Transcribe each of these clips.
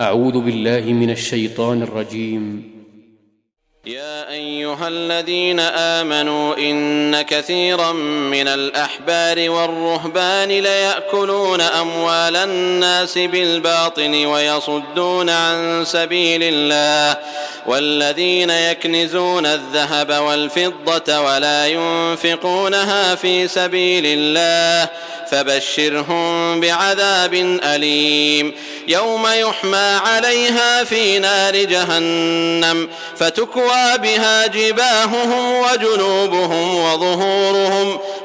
أعوذ بالله من الشيطان الرجيم. يا أيها الذين آمنوا إن كثيرا من الأحبار والرهبان ليأكلون أموال الناس بالباطل ويصدون عن سبيل الله والذين يكنزون الذهب والفضة ولا ينفقونها في سبيل الله فبشرهم بعذاب أليم. يوم يحمى عليها في نار جهنم فتكوى بها جباههم وجنوبهم وظهورهم.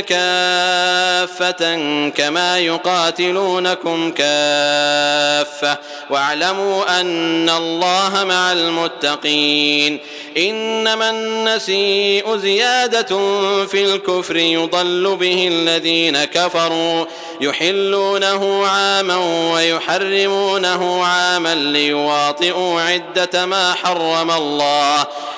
كافة كما يقاتلونكم كافة. واعلموا أن الله مع المتقين. إنما النسيء زيادة في الكفر يضل به الذين كفروا. يحلونه عاما ويحرمونه عاما ليواطئوا عدة ما حرم الله.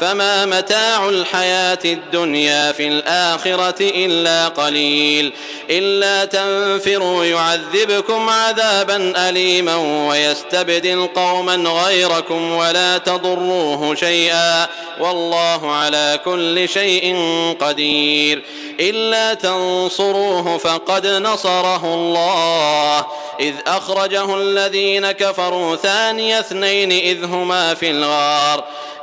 فما متاع الحياة الدنيا في الآخرة إلا قليل. إلا تنفروا يعذبكم عذابا أليما ويستبدل قوما غيركم ولا تضروه شيئا. والله على كل شيء قدير. إلا تنصروه فقد نصره الله. إذ أخرجه الذين كفروا ثاني اثنين إذ هما في الغار.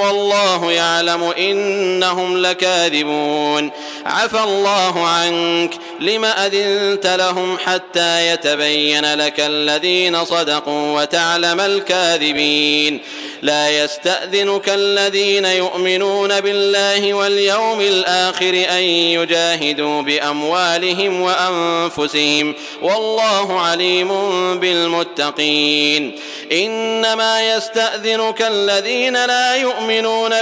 والله يعلم إنهم لكاذبون. عفى الله عنك. لم أذنت لهم حتى يتبين لك الذين صدقوا وتعلم الكاذبين. لا يستأذنك الذين يؤمنون بالله واليوم الآخر أن يجاهدوا بأموالهم وأنفسهم. والله عليم بالمتقين. إنما يستأذنك الذين لا يؤمنون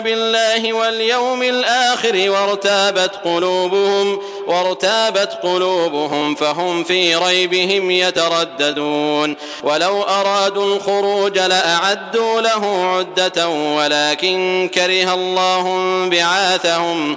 بالله واليوم الآخر وارتابت قلوبهم وارتابت قلوبهم فهم في ريبهم يترددون. ولو أرادوا الخروج لأعدوا له عدة ولكن كره الله بعاثهم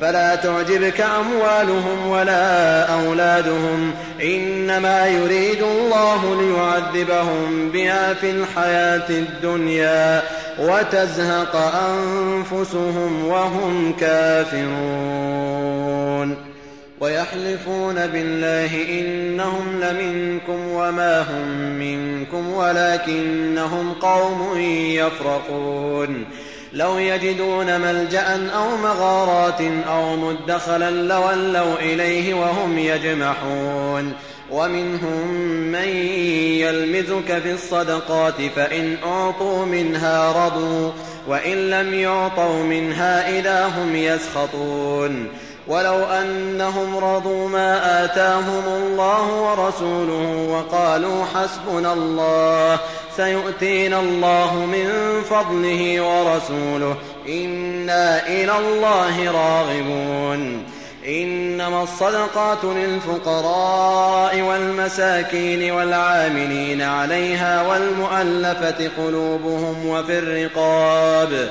فلا تعجبك أموالهم ولا أولادهم. إنما يريد الله ليعذبهم بها في الحياة الدنيا وتزهق أنفسهم وهم كافرون. ويحلفون بالله إنهم لمنكم وما هم منكم ولكنهم قوم يفرقون. لو يجدون ملجأ أو مغارات أو مدخلا لولوا إليه وهم يجمحون. ومنهم من يلمزك في الصدقات فإن أعطوا منها رضوا وإن لم يعطوا منها إذا هم يسخطون. ولو أنهم رضوا ما آتاهم الله ورسوله وقالوا حسبنا الله سيؤتينا الله من فضله ورسوله. إنا إلى الله راغبون. إنما الصدقات للفقراء والمساكين والعاملين عليها والمؤلفة قلوبهم وفي الرقاب.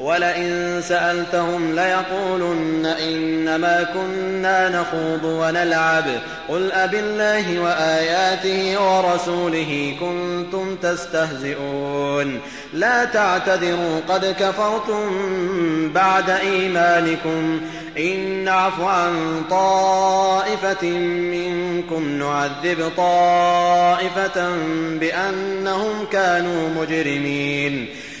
ولئن سألتهم ليقولن إنما كنا نخوض ونلعب. قل أبالله وآياته ورسوله كنتم تستهزئون. لا تعتذروا قد كفرتم بعد إيمانكم. إن نعف عن طائفة منكم نعذب طائفة بأنهم كانوا مجرمين.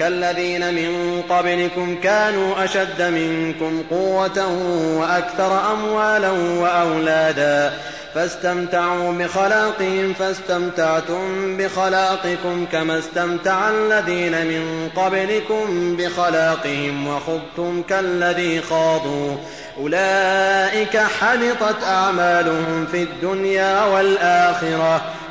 كالذين من قبلكم كانوا أشد منكم قوة وأكثر أموالا وأولادا فاستمتعوا بخلاقهم فاستمتعتم بخلاقكم كما استمتع الذين من قبلكم بخلاقهم وخضتم كالذي خاضوا. أولئك حبطت أعمالهم في الدنيا والآخرة.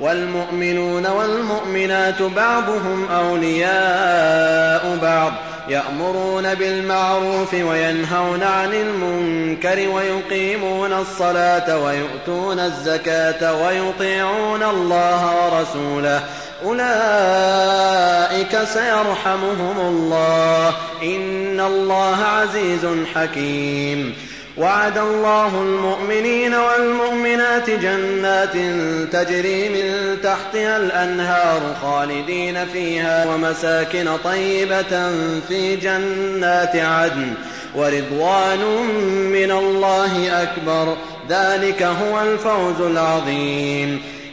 والمؤمنون والمؤمنات بعضهم أولياء بعض يأمرون بالمعروف وينهون عن المنكر ويقيمون الصلاة ويؤتون الزكاة ويطيعون الله ورسوله. أولئك سيرحمهم الله. إن الله عزيز حكيم. وعد الله المؤمنين والمؤمنات جنات تجري من تحتها الأنهار خالدين فيها ومساكن طيبة في جنات عدن ورضوان من الله أكبر. ذلك هو الفوز العظيم.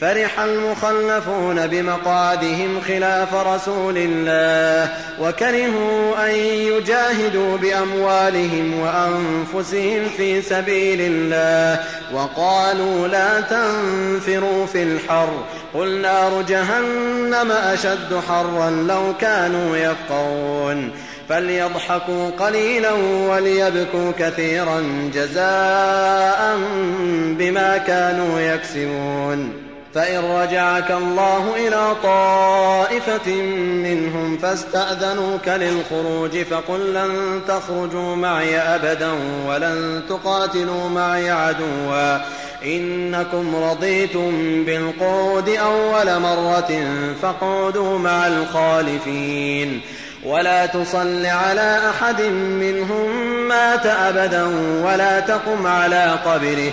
فرح المخلفون بمقعدهم خلاف رسول الله وكرهوا أن يجاهدوا بأموالهم وأنفسهم في سبيل الله وقالوا لا تنفروا في الحر قل نار جهنم أشد حرا لو كانوا يفقهون. فليضحكوا قليلا وليبكوا كثيرا جزاء بما كانوا يكسبون. فإن رجعك الله إلى طائفة منهم فاستأذنوك للخروج فقل لن تخرجوا معي أبدا ولن تقاتلوا معي عدوا. إنكم رضيتم بالقعود أول مرة فاقعدوا مع الخالفين. ولا تصل على أحد منهم مات أبدا ولا تقم على قبره.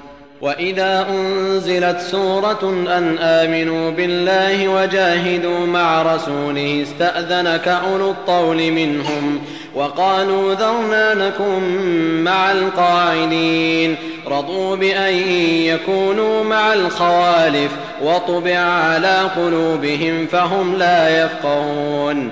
وإذا أنزلت سورة أن آمنوا بالله وجاهدوا مع رسوله استأذنك أولو الطول منهم وقالوا ذرنا نكن مع القاعدين رضوا بأن يكونوا مع الخوالف وطبع على قلوبهم فهم لا يفقهون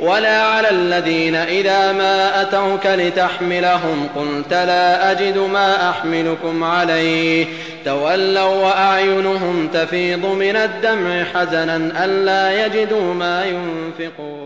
ولا على الذين إذا ما أتوك لتحملهم قلت لا أجد ما أحملكم عليه. تولوا وأعينهم تفيض من الدمع حزنا ألا يجدوا ما ينفقون.